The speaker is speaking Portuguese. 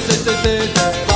sei, sei, sei, sei.